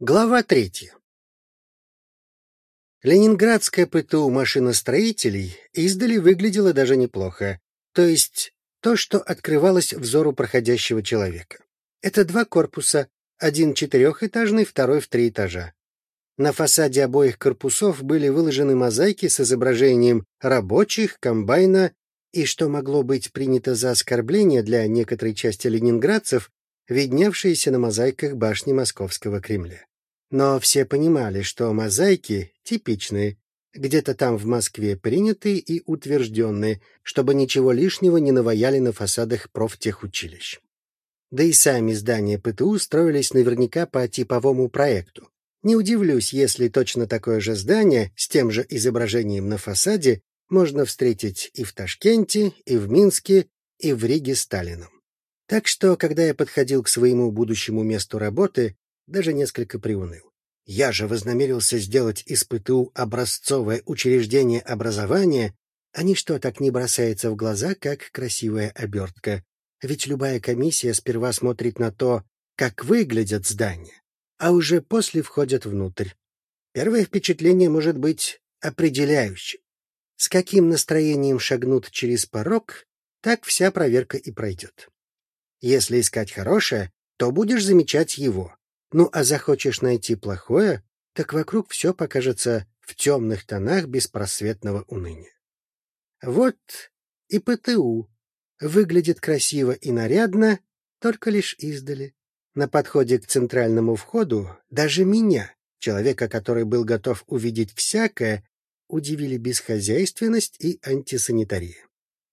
Глава третья. Ленинградская ПТУ машиностроителей издали выглядела даже неплохо, то есть то, что открывалось взору проходящего человека. Это два корпуса, один четырехэтажный, второй в три этажа. На фасаде обоих корпусов были выложены мозаики с изображением рабочих, комбайна и, что могло быть принято за оскорбление для некоторой части ленинградцев, видневшиеся на мозаиках башни Московского Кремля. Но все понимали, что мозаики типичные, где-то там в Москве принятые и утвержденные, чтобы ничего лишнего не наваяли на фасадах профтехучилищ. Да и сами здания ПТУ строились наверняка по типовому проекту. Не удивлюсь, если точно такое же здание с тем же изображением на фасаде можно встретить и в Ташкенте, и в Минске, и в Риге Сталином. Так что, когда я подходил к своему будущему месту работы, даже несколько приуныл. Я же вознамерился сделать из ПТУ образцовое учреждение образования, а ничто так не бросается в глаза, как красивая обертка. Ведь любая комиссия сперва смотрит на то, как выглядят здания, а уже после входят внутрь. Первое впечатление может быть определяющим. С каким настроением шагнут через порог, так вся проверка и пройдет. Если искать хорошее, то будешь замечать его. Ну, а захочешь найти плохое, так вокруг все покажется в темных тонах беспросветного уныния. Вот и ПТУ. Выглядит красиво и нарядно, только лишь издали. На подходе к центральному входу даже меня, человека, который был готов увидеть всякое, удивили бесхозяйственность и антисанитария.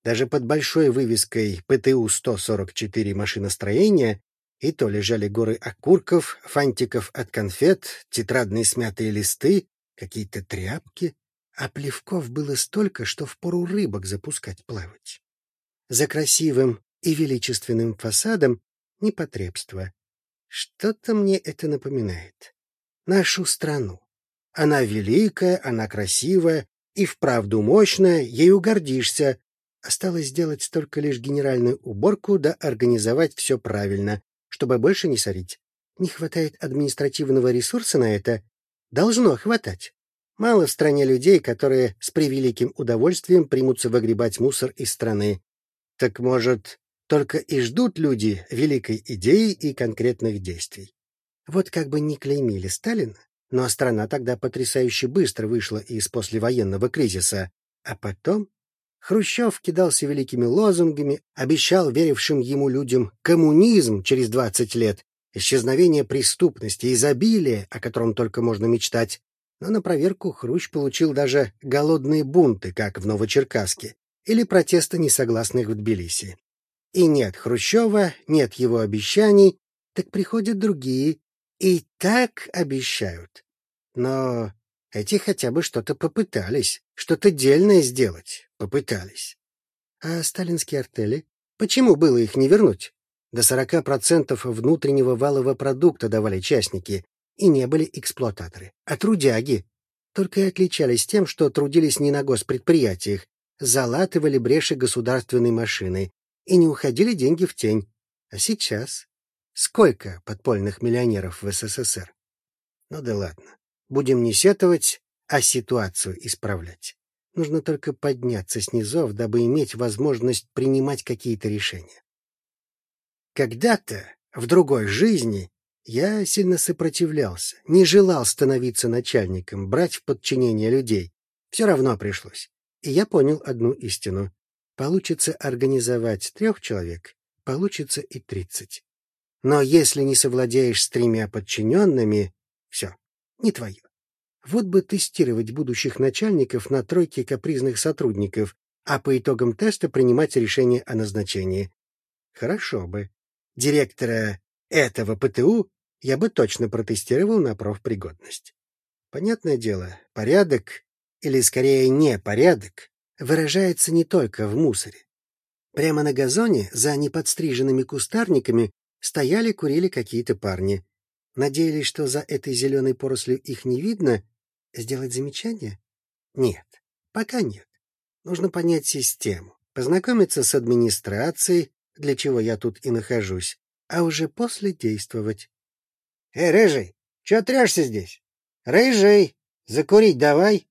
Даже под большой вывеской ПТУ-144 машиностроения и то лежали горы окурков, фантиков от конфет, тетрадные смятые листы, какие-то тряпки, а плевков было столько, что впору рыбок запускать плавать. За красивым и величественным фасадом непотребство. Что-то мне это напоминает. Нашу страну. Она великая, она красивая и вправду мощная, ею гордишься. Осталось сделать только лишь генеральную уборку да организовать все правильно, чтобы больше не сорить. Не хватает административного ресурса на это? Должно хватать. Мало в стране людей, которые с превеликим удовольствием примутся выгребать мусор из страны. Так, может, только и ждут люди великой идеи и конкретных действий. Вот как бы не клеймили Сталина, но страна тогда потрясающе быстро вышла из послевоенного кризиса, а потом Хрущев кидался великими лозунгами, обещал верившим ему людям коммунизм через 20 лет, исчезновение преступности, изобилие, о котором только можно мечтать. Но на проверку Хрущ получил даже голодные бунты, как в Новочеркасске, или протесты несогласных в Тбилиси. И нет Хрущева, нет его обещаний, так приходят другие и так обещают. Но эти хотя бы что-то попытались, что-то дельное сделать попытались. А сталинские артели? Почему было их не вернуть? До 40% внутреннего валового продукта давали частники, и не были эксплуататоры, а трудяги. Только и отличались тем, что трудились не на госпредприятиях, залатывали бреши государственной машины, и не уходили деньги в тень. А сейчас? Сколько подпольных миллионеров в СССР? Ну да ладно. Будем не сетовать, а ситуацию исправлять. Нужно только подняться снизу, дабы иметь возможность принимать какие-то решения. Когда-то, в другой жизни, я сильно сопротивлялся, не желал становиться начальником, брать в подчинение людей. Все равно пришлось. И я понял одну истину. Получится организовать трех человек, получится и тридцать. Но если не совладеешь с тремя подчиненными, все, не твое. Вот бы тестировать будущих начальников на тройке капризных сотрудников, а по итогам теста принимать решение о назначении. Хорошо бы. Директора этого ПТУ я бы точно протестировал на профпригодность. Понятное дело, порядок, или скорее непорядок, выражается не только в мусоре. Прямо на газоне, за неподстриженными кустарниками, стояли, курили какие-то парни. Надеялись, что за этой зеленой порослью их не видно, Сделать замечание? Нет, пока нет. Нужно понять систему, познакомиться с администрацией, для чего я тут и нахожусь, а уже после действовать. — Эй, Рыжий, Чё трясешься здесь? Рыжий, закурить давай!»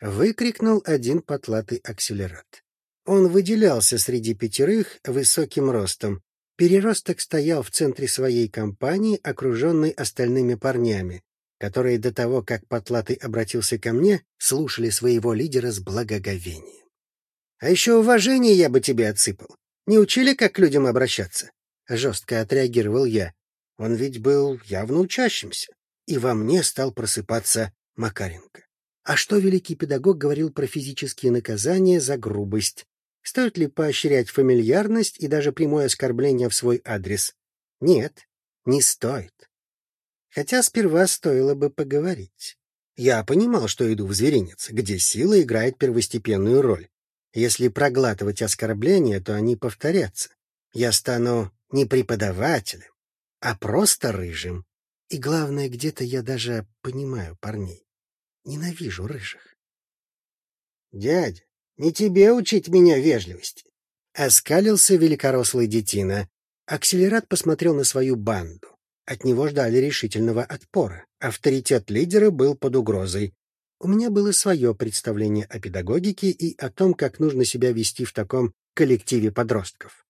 Выкрикнул один потлатый акселерат. Он выделялся среди пятерых высоким ростом. Переросток стоял в центре своей компании, окруженный остальными парнями, которые до того, как Потлатый обратился ко мне, слушали своего лидера с благоговением. — А еще уважение я бы тебе отсыпал. Не учили, как к людям обращаться? — жестко отреагировал я. Он ведь был явно учащимся. И во мне стал просыпаться Макаренко. А что великий педагог говорил про физические наказания за грубость? Стоит ли поощрять фамильярность и даже прямое оскорбление в свой адрес? Нет, не стоит. Хотя сперва стоило бы поговорить. Я понимал, что иду в зверинец, где сила играет первостепенную роль. Если проглатывать оскорбления, то они повторятся. Я стану не преподавателем, а просто рыжим. И главное, где-то я даже понимаю парней. Ненавижу рыжих. «Дядя, не тебе учить меня вежливости!» Оскалился великорослый детина. Акселерат посмотрел на свою банду. От него ждали решительного отпора. Авторитет лидера был под угрозой. У меня было свое представление о педагогике и о том, как нужно себя вести в таком коллективе подростков.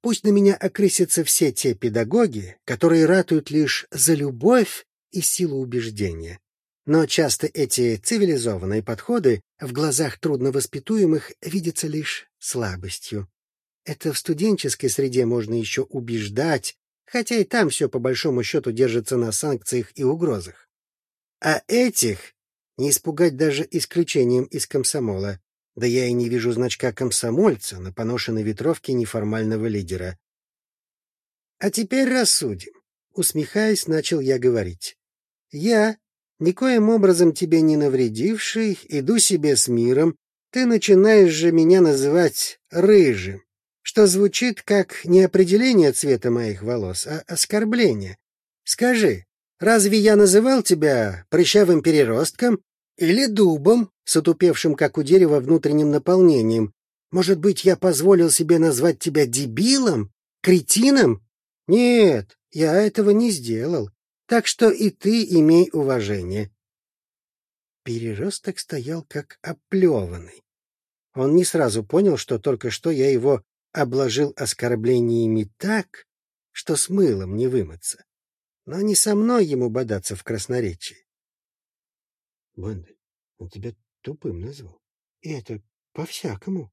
Пусть на меня окрысятся все те педагоги, которые ратуют лишь за любовь и силу убеждения. Но часто эти цивилизованные подходы в глазах трудновоспитуемых видятся лишь слабостью. Это в студенческой среде можно еще убеждать, хотя и там все по большому счету держится на санкциях и угрозах. А этих не испугать даже исключением из комсомола. Да я и не вижу значка комсомольца на поношенной ветровке неформального лидера. А теперь рассудим. Усмехаясь, начал я говорить. Я, никоим образом тебе не навредивший, иду себе с миром, ты начинаешь же меня называть рыжим что звучит как не определение цвета моих волос, а оскорбление. Скажи, разве я называл тебя прыщавым переростком или дубом, с отупевшим, как у дерева, внутренним наполнением? Может быть, я позволил себе назвать тебя дебилом, кретином? Нет, я этого не сделал. Так что и ты имей уважение. Переросток стоял как оплеванный. Он не сразу понял, что только что я его обложил оскорблениями так, что с мылом не вымыться. Но не со мной ему бодаться в красноречии. — Бондарь, он тебя тупым назвал. И это по-всякому.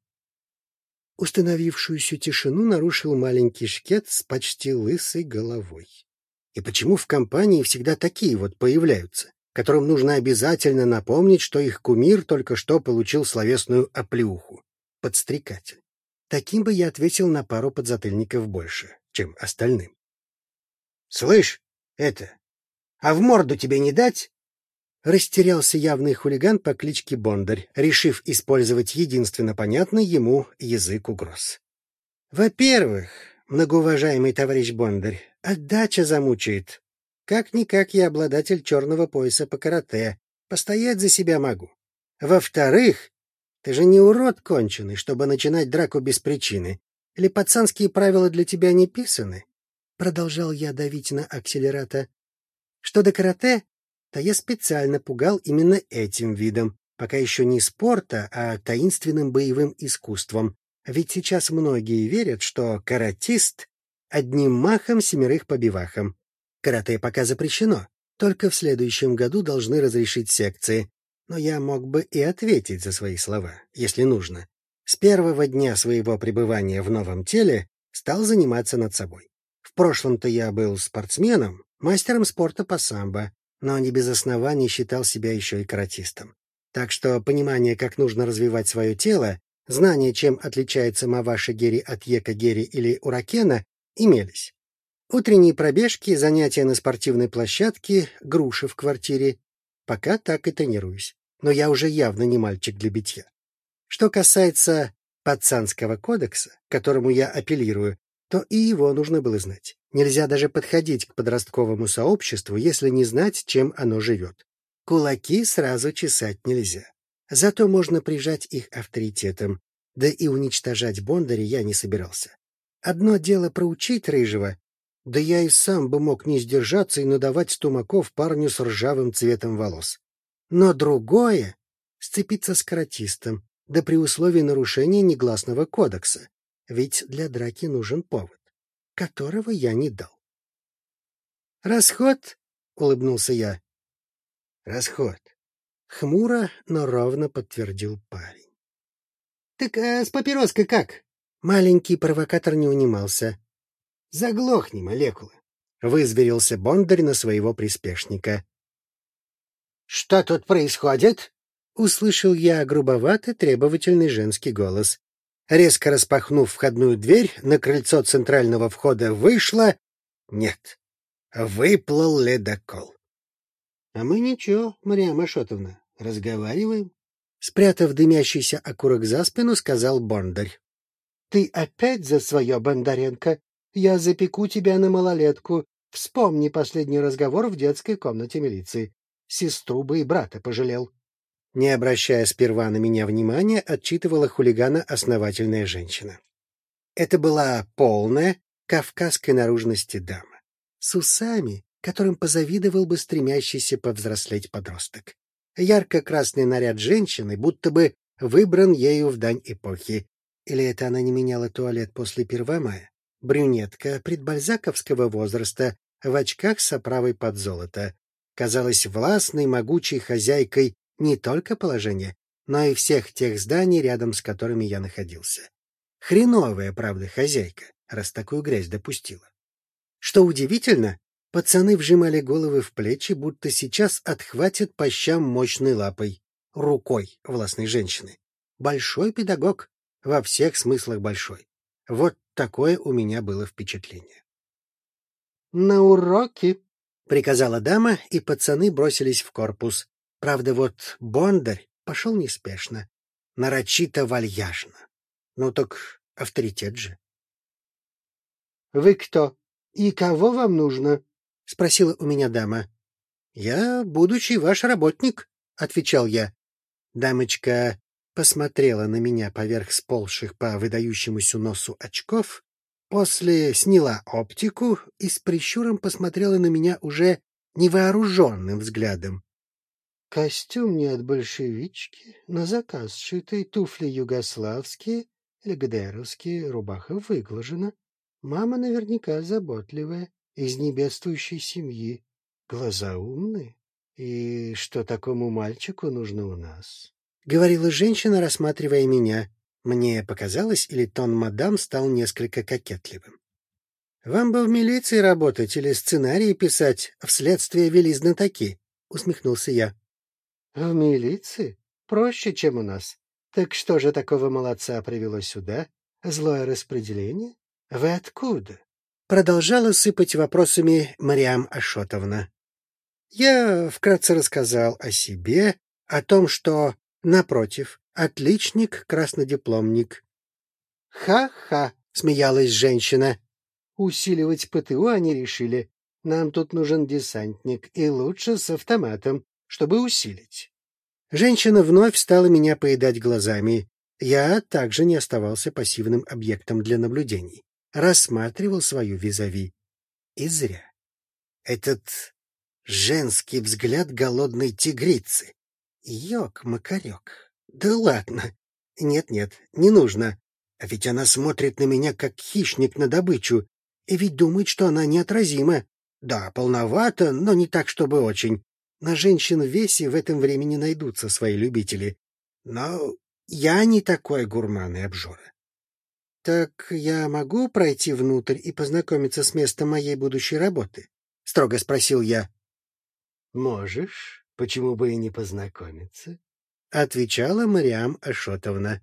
Установившуюся тишину нарушил маленький шкет с почти лысой головой. И почему в компании всегда такие вот появляются, которым нужно обязательно напомнить, что их кумир только что получил словесную оплюху? Подстрекатель. Таким бы я ответил на пару подзатыльников больше, чем остальным. — Слышь, это, а в морду тебе не дать? Растерялся явный хулиган по кличке Бондарь, решив использовать единственно понятный ему язык угроз. — Во-первых, многоуважаемый товарищ Бондарь, отдача замучает. Как-никак я обладатель черного пояса по карате, постоять за себя могу. Во-вторых, ты же не урод конченый, чтобы начинать драку без причины. Или пацанские правила для тебя не писаны? Продолжал я давить на акселерата. Что до карате, то я специально пугал именно этим видом, пока еще не спорта, а таинственным боевым искусством. Ведь сейчас многие верят, что каратист одним махом семерых побивахом. Карате пока запрещено, только в следующем году должны разрешить секции, но я мог бы и ответить за свои слова, если нужно. С первого дня своего пребывания в новом теле стал заниматься над собой. В прошлом-то я был спортсменом, мастером спорта по самбо, но не без оснований считал себя еще и каратистом. Так что понимание, как нужно развивать свое тело, знание, чем отличается Маваши Гери от Ека Гери или Уракена, имелись. Утренние пробежки, занятия на спортивной площадке, груши в квартире, Пока так и тренируюсь, но я уже явно не мальчик для битья. Что касается пацанского кодекса, которому я апеллирую, то и его нужно было знать. Нельзя даже подходить к подростковому сообществу, если не знать, чем оно живет. Кулаки сразу чесать нельзя. Зато можно прижать их авторитетом. Да и уничтожать Бондаря я не собирался. Одно дело проучить Рыжего, Да я и сам бы мог не сдержаться и надавать стумаков парню с ржавым цветом волос. Но другое — сцепиться с каратистом, да при условии нарушения негласного кодекса, ведь для драки нужен повод, которого я не дал. «Расход?» — улыбнулся я. «Расход», — хмуро, но ровно подтвердил парень. «Так а с папироской как?» Маленький провокатор не унимался. «Заглохни, молекула!» — вызверился Бондарь на своего приспешника. «Что тут происходит?» — услышал я грубоватый, требовательный женский голос. Резко распахнув входную дверь, на крыльцо центрального входа вышла... Нет, выплыл ледокол. — А мы ничего, Мария Машотовна, разговариваем. Спрятав дымящийся окурок за спину, сказал Бондарь. — Ты опять за свое, Бондаренко? Я запеку тебя на малолетку. Вспомни последний разговор в детской комнате милиции. Сестру бы и брата пожалел. Не обращая сперва на меня внимания, отчитывала хулигана основательная женщина. Это была полная кавказской наружности дама, с усами, которым позавидовал бы стремящийся повзрослеть подросток. Ярко-красный наряд женщины будто бы выбран ею в дань эпохи. Или это она не меняла туалет после Первомая? Брюнетка предбальзаковского возраста, в очках с оправой под золото. Казалась властной, могучей хозяйкой не только положения, но и всех тех зданий, рядом с которыми я находился. Хреновая, правда, хозяйка, раз такую грязь допустила. Что удивительно, пацаны вжимали головы в плечи, будто сейчас отхватят по щам мощной лапой, рукой властной женщины. Большой педагог, во всех смыслах большой. Вот такое у меня было впечатление. — На уроки! — приказала дама, и пацаны бросились в корпус, Правда, вот Бондарь пошел неспешно, нарочито вальяжно. Ну так авторитет же. — Вы кто? И кого вам нужно? — спросила у меня дама. — Я будущий ваш работник, — отвечал я. Дамочка посмотрела на меня поверх сползших по выдающемуся носу очков, после сняла оптику и с прищуром посмотрела на меня уже невооруженным взглядом. Костюм не от большевички, на заказ сшитый, туфли югославские, легдеровские, рубаха выглажена. Мама наверняка заботливая, из небедствующей семьи. Глаза умные. И что такому мальчику нужно у нас? — говорила женщина, рассматривая меня. Мне показалось, или тон мадам стал несколько кокетливым. — Вам бы в милиции работать или сценарии писать, вследствие вели знатоки, — усмехнулся я. В милиции? Проще, чем у нас. Так что же такого молодца привело сюда? Злое распределение? Вы откуда? Продолжала сыпать вопросами Мариам Ашотовна. Я вкратце рассказал о себе, о том, что, напротив, отличник-краснодипломник. «Ха — смеялась женщина. «Усиливать ПТУ они решили. Нам тут нужен десантник, и лучше с автоматом чтобы усилить. Женщина вновь стала меня поедать глазами. Я также не оставался пассивным объектом для наблюдений. Рассматривал свою визави. И зря. Этот женский взгляд голодной тигрицы. Ёк-макарёк. Да ладно. Нет-нет, не нужно. А ведь она смотрит на меня, как хищник на добычу. И ведь думает, что она неотразима. Да, полновато, но не так, чтобы очень. На женщин в весе в этом времени найдутся свои любители. Но я не такой гурман и обжора. — Так я могу пройти внутрь и познакомиться с местом моей будущей работы? — строго спросил я. — Можешь. Почему бы и не познакомиться? — отвечала Мариам Ашотовна.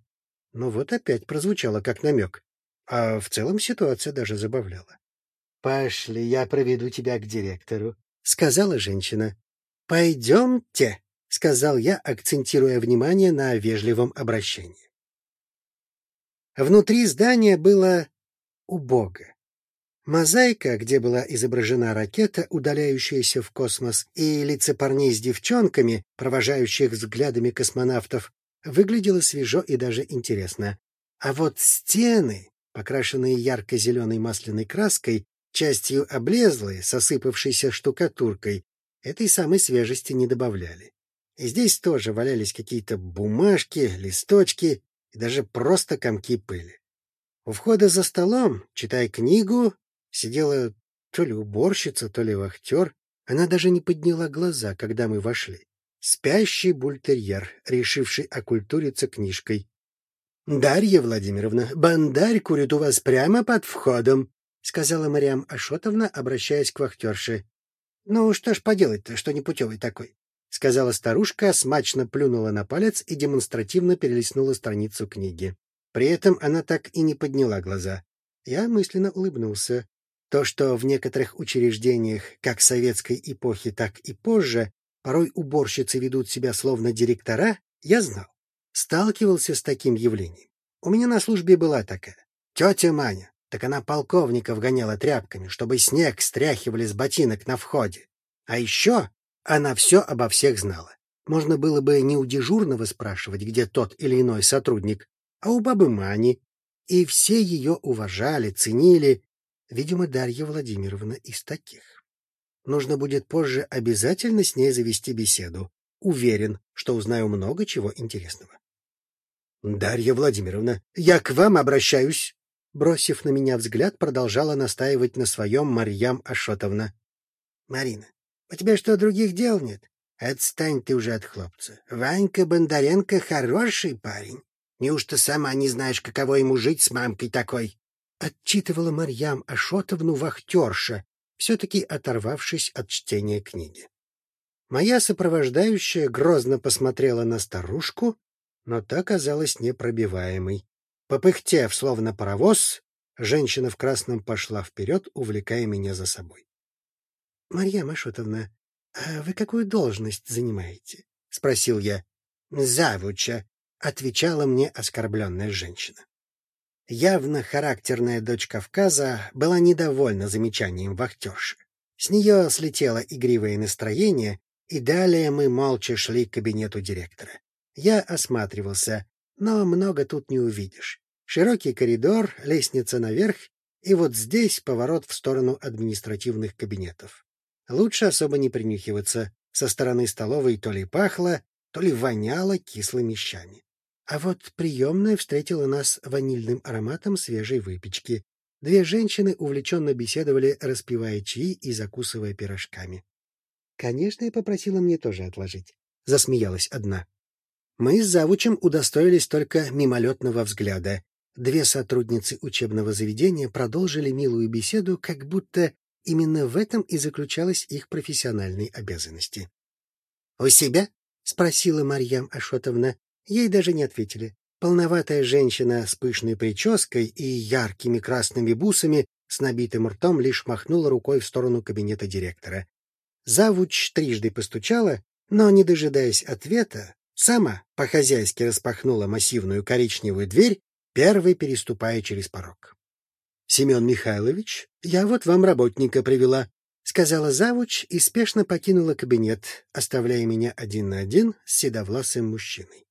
Ну вот опять прозвучало как намек. А в целом ситуация даже забавляла. — Пошли, я проведу тебя к директору, — сказала женщина. «Пойдемте», — сказал я, акцентируя внимание на вежливом обращении. Внутри здания было убого. Мозаика, где была изображена ракета, удаляющаяся в космос, и лица парней с девчонками, провожающих взглядами космонавтов, выглядела свежо и даже интересно. А вот стены, покрашенные ярко-зеленой масляной краской, частью облезлые, с штукатуркой, этой самой свежести не добавляли. И здесь тоже валялись какие-то бумажки, листочки и даже просто комки пыли. У входа за столом, читая книгу, сидела то ли уборщица, то ли вахтер. Она даже не подняла глаза, когда мы вошли. Спящий бультерьер, решивший окультуриться книжкой. — Дарья Владимировна, бандарь курит у вас прямо под входом, — сказала Мариам Ашотовна, обращаясь к вахтерше. — Ну, что ж поделать-то, что непутевый такой? — сказала старушка, смачно плюнула на палец и демонстративно перелистнула страницу книги. При этом она так и не подняла глаза. Я мысленно улыбнулся. То, что в некоторых учреждениях, как советской эпохи, так и позже, порой уборщицы ведут себя словно директора, я знал. Сталкивался с таким явлением. У меня на службе была такая. Тетя Маня. Так она полковников гоняла тряпками, чтобы снег стряхивали с ботинок на входе. А еще она все обо всех знала. Можно было бы не у дежурного спрашивать, где тот или иной сотрудник, а у бабы Мани. И все ее уважали, ценили. Видимо, Дарья Владимировна из таких. Нужно будет позже обязательно с ней завести беседу. Уверен, что узнаю много чего интересного. — Дарья Владимировна, я к вам обращаюсь. Бросив на меня взгляд, продолжала настаивать на своем Марьям Ашотовна. — Марина, у тебя что, других дел нет? Отстань ты уже от хлопца. Ванька Бондаренко хороший парень. Неужто сама не знаешь, каково ему жить с мамкой такой? Отчитывала Марьям Ашотовну вахтерша, все-таки оторвавшись от чтения книги. Моя сопровождающая грозно посмотрела на старушку, но та оказалась непробиваемой. Попыхтев, словно паровоз, женщина в красном пошла вперед, увлекая меня за собой. — Марья Машотовна, а вы какую должность занимаете? — спросил я. — Завуча, — отвечала мне оскорбленная женщина. Явно характерная дочь Кавказа была недовольна замечанием вахтерши. С нее слетело игривое настроение, и далее мы молча шли к кабинету директора. Я осматривался, но много тут не увидишь. Широкий коридор, лестница наверх, и вот здесь поворот в сторону административных кабинетов. Лучше особо не принюхиваться. Со стороны столовой то ли пахло, то ли воняло кислыми щами. А вот приемная встретила нас ванильным ароматом свежей выпечки. Две женщины увлеченно беседовали, распивая чаи и закусывая пирожками. Конечно, я попросила мне тоже отложить. Засмеялась одна. Мы с завучем удостоились только мимолетного взгляда. Две сотрудницы учебного заведения продолжили милую беседу, как будто именно в этом и заключалась их профессиональные обязанности. — У себя? — спросила Марьям Ашотовна. Ей даже не ответили. Полноватая женщина с пышной прической и яркими красными бусами с набитым ртом лишь махнула рукой в сторону кабинета директора. Завуч трижды постучала, но, не дожидаясь ответа, сама по-хозяйски распахнула массивную коричневую дверь первый переступая через порог. — Семен Михайлович, я вот вам работника привела, — сказала завуч и спешно покинула кабинет, оставляя меня один на один с седовласым мужчиной.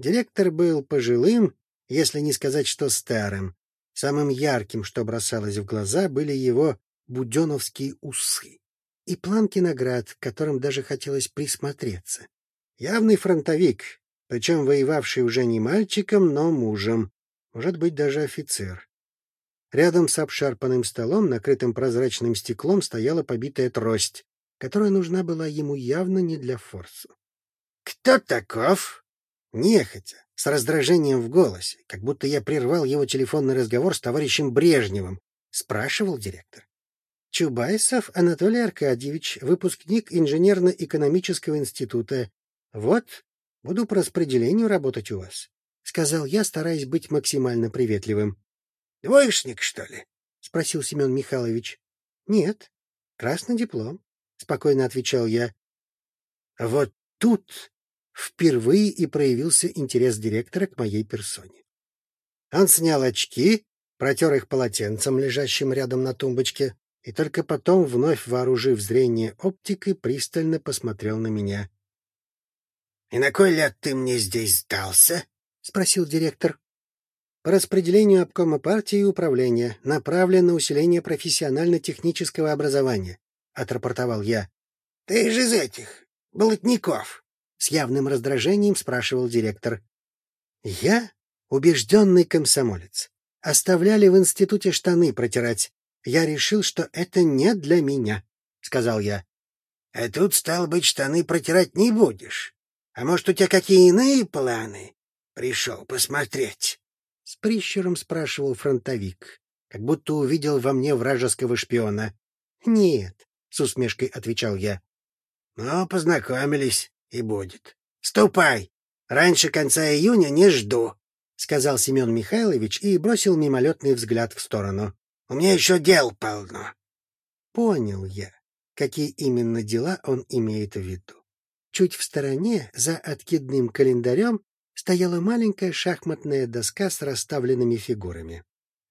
Директор был пожилым, если не сказать, что старым. Самым ярким, что бросалось в глаза, были его буденовские усы и планки наград, к которым даже хотелось присмотреться. Явный фронтовик, причем воевавший уже не мальчиком, но мужем, может быть, даже офицер. Рядом с обшарпанным столом, накрытым прозрачным стеклом, стояла побитая трость, которая нужна была ему явно не для форсу. — Кто таков? Нехотя, с раздражением в голосе, как будто я прервал его телефонный разговор с товарищем Брежневым, спрашивал директор. Чубайсов Анатолий Аркадьевич, выпускник инженерно-экономического института. Вот Буду по распределению работать у вас, — сказал я, стараясь быть максимально приветливым. — Двоечник, что ли? — спросил Семен Михайлович. — Нет, красный диплом, — спокойно отвечал я. Вот тут впервые и проявился интерес директора к моей персоне. Он снял очки, протер их полотенцем, лежащим рядом на тумбочке, и только потом, вновь вооружив зрение оптикой, пристально посмотрел на меня. — И на кой ляд ты мне здесь сдался? — спросил директор. по распределению обкома партии и управления, направлен на усиление профессионально-технического образования, — отрапортовал я. — Ты же из этих, болотников, — с явным раздражением спрашивал директор. — Я убежденный комсомолец. Оставляли в институте штаны протирать. Я решил, что это не для меня, — сказал я. — А тут, стал быть, штаны протирать не будешь. А может, у тебя какие иные планы? Пришел посмотреть. С прищуром спрашивал фронтовик, как будто увидел во мне вражеского шпиона. — Нет, — с усмешкой отвечал я. — Ну, познакомились, и будет. Ступай! Раньше конца июня не жду, — сказал Семен Михайлович и бросил мимолетный взгляд в сторону. — У меня еще дел полно. Понял я, какие именно дела он имеет в виду. Чуть в стороне, за откидным календарем, стояла маленькая шахматная доска с расставленными фигурами.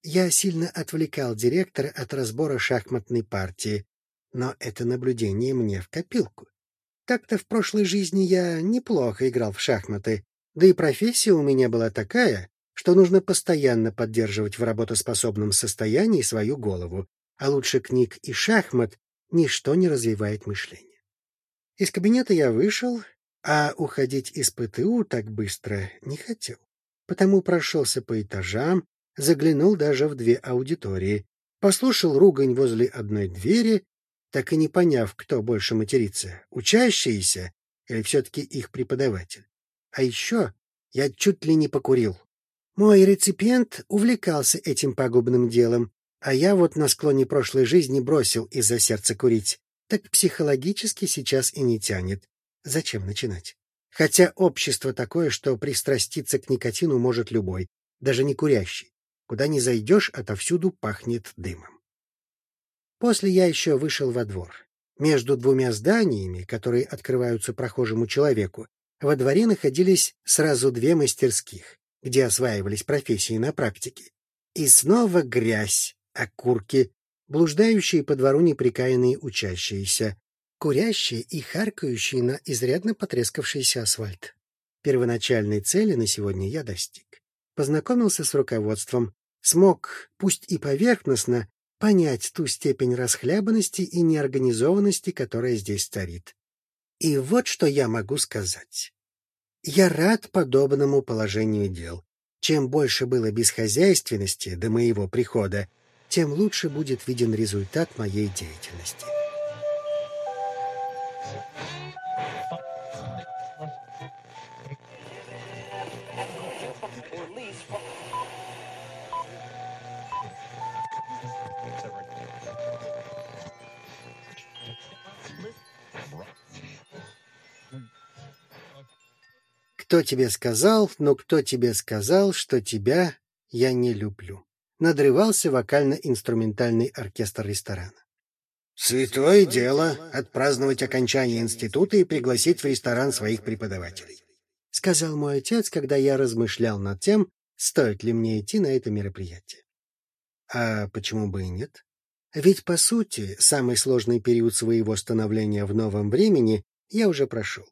Я сильно отвлекал директора от разбора шахматной партии, но это наблюдение мне в копилку. Так-то в прошлой жизни я неплохо играл в шахматы, да и профессия у меня была такая, что нужно постоянно поддерживать в работоспособном состоянии свою голову, а лучше книг и шахмат ничто не развивает мышление. Из кабинета я вышел, а уходить из ПТУ так быстро не хотел. Потому прошелся по этажам, заглянул даже в две аудитории, послушал ругань возле одной двери, так и не поняв, кто больше матерится, учащиеся или все-таки их преподаватель. А еще я чуть ли не покурил. Мой реципиент увлекался этим пагубным делом, а я вот на склоне прошлой жизни бросил из-за сердца курить. Так психологически сейчас и не тянет. Зачем начинать? Хотя общество такое, что пристраститься к никотину может любой, даже не курящий. Куда ни зайдешь, отовсюду пахнет дымом. После я еще вышел во двор. Между двумя зданиями, которые открываются прохожему человеку, во дворе находились сразу две мастерских, где осваивались профессии на практике. И снова грязь, окурки, блуждающие по двору неприкаянные учащиеся, курящие и харкающие на изрядно потрескавшийся асфальт. Первоначальной цели на сегодня я достиг. Познакомился с руководством, смог, пусть и поверхностно, понять ту степень расхлябанности и неорганизованности, которая здесь царит. И вот что я могу сказать. Я рад подобному положению дел. Чем больше было бесхозяйственности до моего прихода, тем лучше будет виден результат моей деятельности. Кто тебе сказал, но кто тебе сказал, что тебя я не люблю? Надрывался вокально-инструментальный оркестр ресторана. Святое дело отпраздновать окончание института и пригласить в ресторан своих преподавателей. — сказал мой отец, когда я размышлял над тем, стоит ли мне идти на это мероприятие. А почему бы и нет? Ведь, по сути, самый сложный период своего становления в новом времени я уже прошел.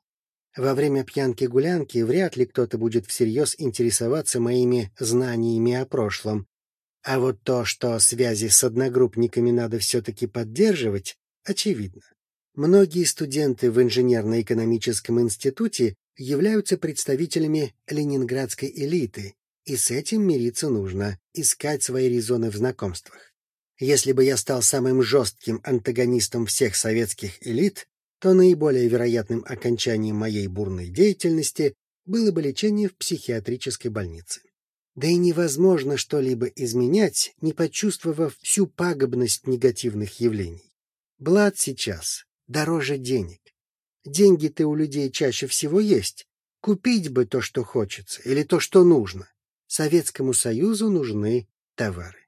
Во время пьянки-гулянки вряд ли кто-то будет всерьез интересоваться моими знаниями о прошлом. А вот то, что связи с одногруппниками надо все-таки поддерживать, очевидно. Многие студенты в инженерно-экономическом институте являются представителями ленинградской элиты, и с этим мириться нужно, искать свои резоны в знакомствах. Если бы я стал самым жестким антагонистом всех советских элит, то наиболее вероятным окончанием моей бурной деятельности было бы лечение в психиатрической больнице. Да и невозможно что-либо изменять, не почувствовав всю пагубность негативных явлений. Блад сейчас дороже денег. Деньги-то у людей чаще всего есть. Купить бы то, что хочется, или то, что нужно. Советскому Союзу нужны товары.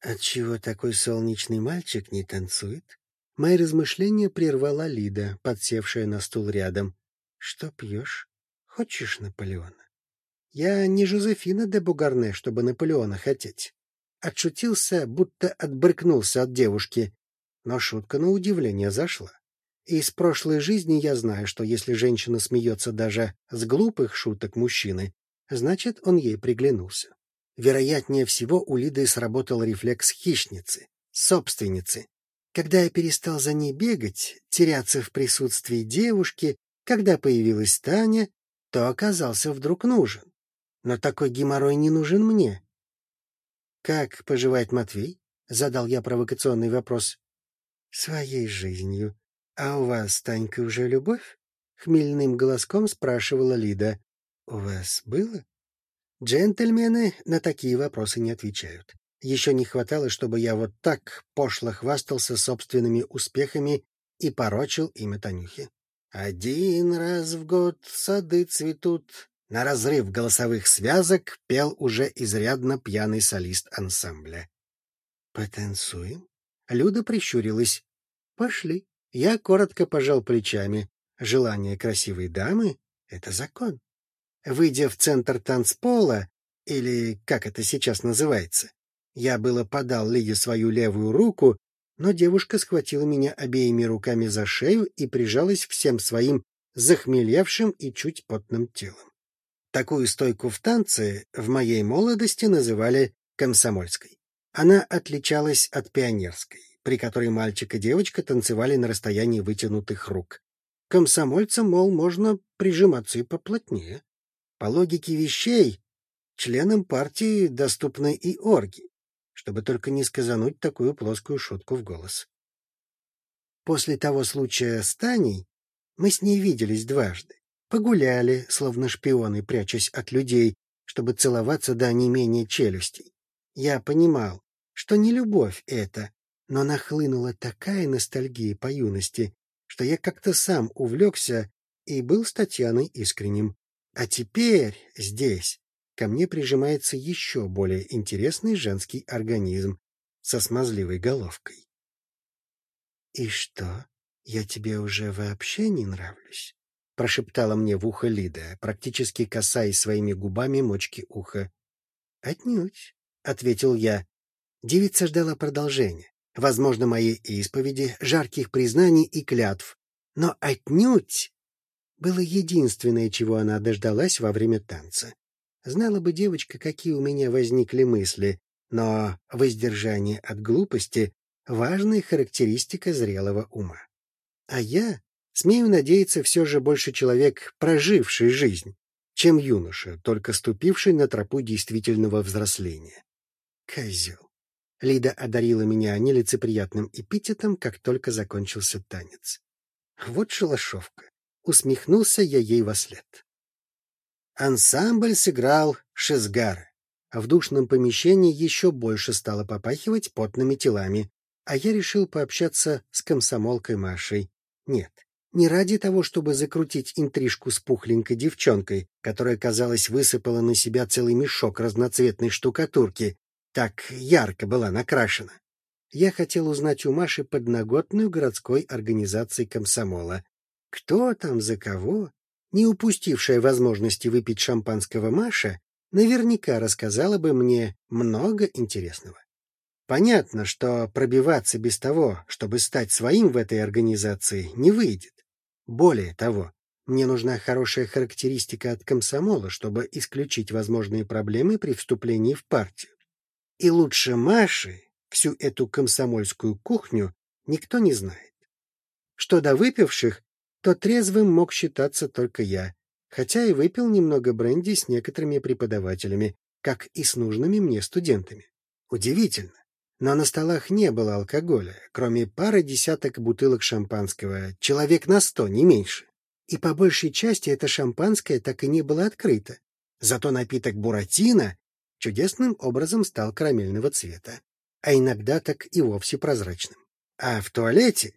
Отчего такой солнечный мальчик не танцует? Мои размышления прервала Лида, подсевшая на стул рядом. — Что пьешь? Хочешь Наполеона? Я не Жозефина де Бугарне, чтобы Наполеона хотеть. Отшутился, будто отбрыкнулся от девушки. Но шутка на удивление зашла. Из прошлой жизни я знаю, что если женщина смеется даже с глупых шуток мужчины, значит, он ей приглянулся. Вероятнее всего, у Лиды сработал рефлекс хищницы, собственницы. Когда я перестал за ней бегать, теряться в присутствии девушки, когда появилась Таня, то оказался вдруг нужен. Но такой геморрой не нужен мне. «Как поживает Матвей?» — задал я провокационный вопрос. «Своей жизнью. А у вас, Танька, уже любовь?» — хмельным голоском спрашивала Лида. «У вас было?» Джентльмены на такие вопросы не отвечают. Еще не хватало, чтобы я вот так пошло хвастался собственными успехами и порочил имя Танюхи. Один раз в год сады цветут. На разрыв голосовых связок пел уже изрядно пьяный солист ансамбля. «Потанцуем?» Люда прищурилась. «Пошли». Я коротко пожал плечами. Желание красивой дамы — это закон. Выйдя в центр танцпола, или как это сейчас называется, я было подал Лиде свою левую руку, но девушка схватила меня обеими руками за шею и прижалась всем своим захмелевшим и чуть потным телом. Такую стойку в танце в моей молодости называли комсомольской. Она отличалась от пионерской, при которой мальчик и девочка танцевали на расстоянии вытянутых рук. Комсомольцам, мол, можно прижиматься и поплотнее. По логике вещей, членам партии доступны и орги, чтобы только не сказануть такую плоскую шутку в голос. После того случая с Таней мы с ней виделись дважды. Погуляли, словно шпионы, прячась от людей, чтобы целоваться до менее челюстей. Я понимал, что не любовь это, но нахлынула такая ностальгия по юности, что я как-то сам увлекся и был с Татьяной искренним. А теперь здесь ко мне прижимается еще более интересный женский организм со смазливой головкой. — И что, я тебе уже вообще не нравлюсь? — прошептала мне в ухо Лида, практически касаясь своими губами мочки уха. — Отнюдь, — ответил я. Девица ждала продолжения, возможно, моей исповеди, жарких признаний и клятв. Но отнюдь было единственное, чего она дождалась во время танца. Знала бы девочка, какие у меня возникли мысли, но воздержание от глупости — важная характеристика зрелого ума. А я, смею надеяться, все же больше человек, проживший жизнь, чем юноша, только ступивший на тропу действительного взросления. Козел. Лида одарила меня нелицеприятным эпитетом, как только закончился танец. Вот шалашовка. Усмехнулся я ей во след. Ансамбль сыграл шезгары, а в душном помещении еще больше стало попахивать потными телами, а я решил пообщаться с комсомолкой Машей. Нет, не ради того, чтобы закрутить интрижку с пухленькой девчонкой, которая, казалось, высыпала на себя целый мешок разноцветной штукатурки, так ярко была накрашена. Я хотел узнать у Маши подноготную городской организации комсомола, кто там за кого, не упустившая возможности выпить шампанского Маша, наверняка рассказала бы мне много интересного. Понятно, что пробиваться без того, чтобы стать своим в этой организации, не выйдет. Более того, мне нужна хорошая характеристика от комсомола, чтобы исключить возможные проблемы при вступлении в партию. И лучше Маши всю эту комсомольскую кухню никто не знает. Что до выпивших, то трезвым мог считаться только я, хотя и выпил немного бренди с некоторыми преподавателями, как и с нужными мне студентами. Удивительно, но на столах не было алкоголя, кроме пары десяток бутылок шампанского, человек на сто, не меньше. И по большей части это шампанское так и не было открыто. Зато напиток буратино чудесным образом стал карамельного цвета, а иногда так и вовсе прозрачным. А в туалете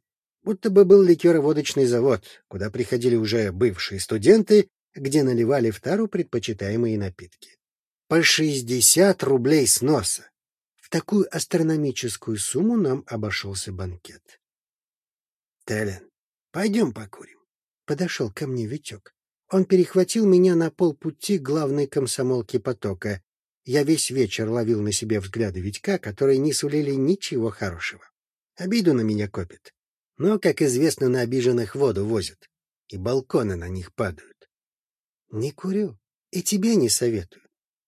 будто бы был ликероводочный завод, куда приходили уже бывшие студенты, где наливали в тару предпочитаемые напитки. По шестьдесят рублей с носа. В такую астрономическую сумму нам обошелся банкет. — Телен, пойдем покурим. Подошел ко мне Витек. Он перехватил меня на полпути главной комсомолке потока. Я весь вечер ловил на себе взгляды Витька, которые не сулили ничего хорошего. Обиду на меня копит. Но, как известно, на обиженных воду возят, и балконы на них падают. Не курю, и тебе не советую.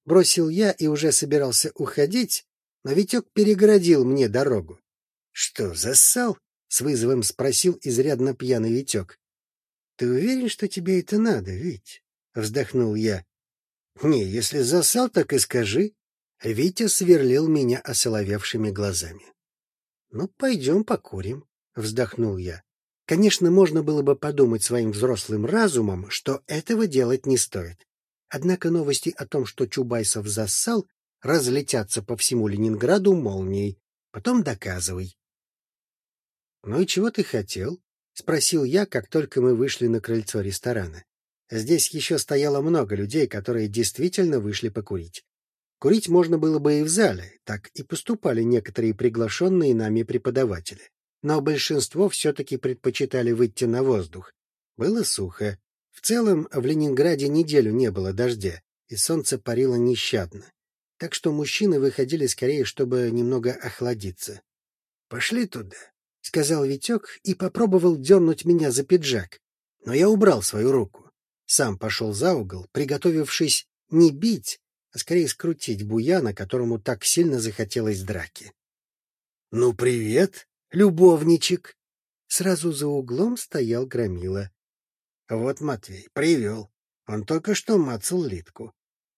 Бросил я и уже собирался уходить, но Витек перегородил мне дорогу. — Что, зассал? — с вызовом спросил изрядно пьяный Витек. — Ты уверен, что тебе это надо, Вить? — вздохнул я. — Не, если засал, так и скажи. Витя сверлил меня осоловевшими глазами. — Ну, пойдем покурим, — вздохнул я. Конечно, можно было бы подумать своим взрослым разумом, что этого делать не стоит. Однако новости о том, что Чубайсов зассал, разлетятся по всему Ленинграду молнией. Потом доказывай. — Ну и чего ты хотел? — спросил я, как только мы вышли на крыльцо ресторана. Здесь еще стояло много людей, которые действительно вышли покурить. Курить можно было бы и в зале, так и поступали некоторые приглашенные нами преподаватели. Но большинство все-таки предпочитали выйти на воздух. Было сухо. В целом в Ленинграде неделю не было дождя, и солнце парило нещадно. Так что мужчины выходили скорее, чтобы немного охладиться. — Пошли туда, — сказал Витек и попробовал дернуть меня за пиджак. Но я убрал свою руку сам пошел за угол, приготовившись не бить, а скорее скрутить буяна, которому так сильно захотелось драки. — Ну, привет, любовничек! Сразу за углом стоял Громила. — Вот Матвей, привел. Он только что мацал Литку.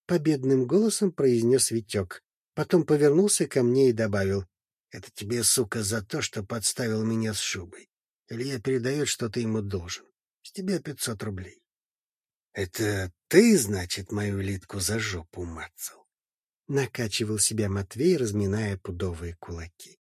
Победным голосом произнес Витек. Потом повернулся ко мне и добавил. — Это тебе, сука, за то, что подставил меня с шубой. Илья передает, что ты ему должен. С тебя пятьсот рублей. — Это ты, значит, мою Литку за жопу мацал? Накачивал себя Матвей, разминая пудовые кулаки.